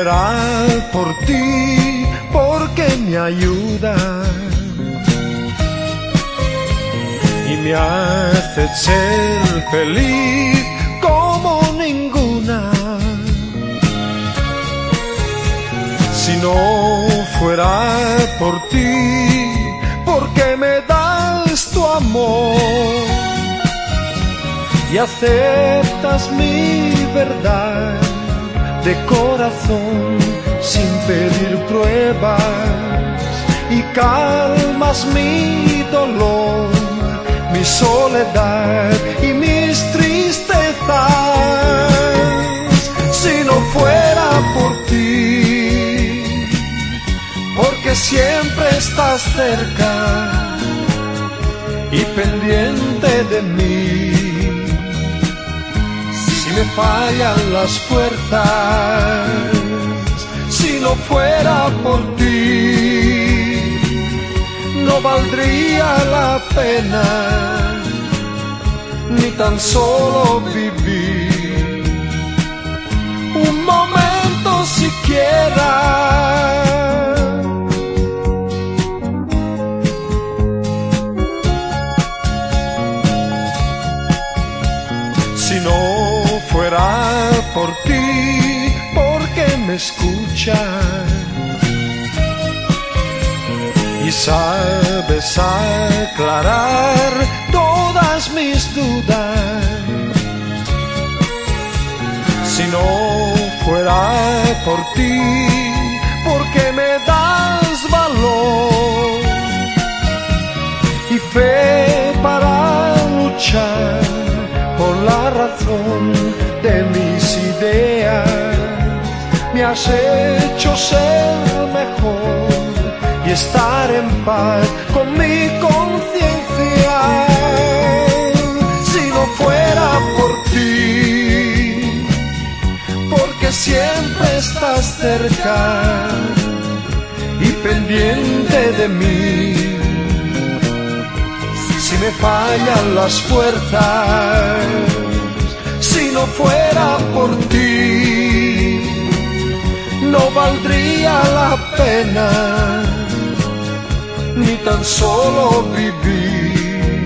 fuera por ti, porque me ayudas y me hace ser feliz como ninguna. Si no fuera por ti, porque me das tu amor y aceptas mi verdad de corazón sin pedir pruebas y calmas mi dolor, mi soledad y mis tristezas. Si no fuera por ti, porque siempre estás cerca y pendiente de mí fallan las fuerzas, si no fuera por ti, no valdría la pena ni tan solo vivir un momento siquiera. Si no fuera por ti, porque me escuchas y sabes aclarar todas mis dudas. Si no fuera por ti, porque me das valor y fe para luchar por la razón ideas. Me has hecho ser mejor y estar en paz con mi conciencia. Si no fuera por ti, porque siempre estás cerca y pendiente de mí si me fallan las fuerzas, si no fuera por ni tan solo vivir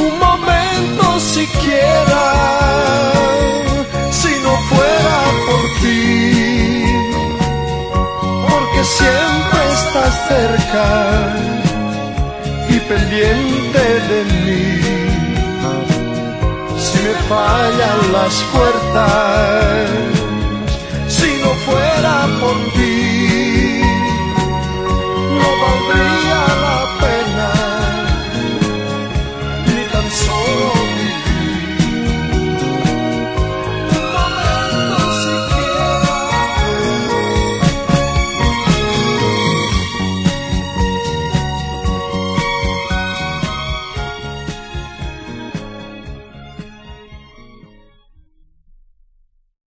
un momento siquiera, si no fuera por ti, porque siempre estás cerca y pendiente de mí. Si me fallan las fuerzas,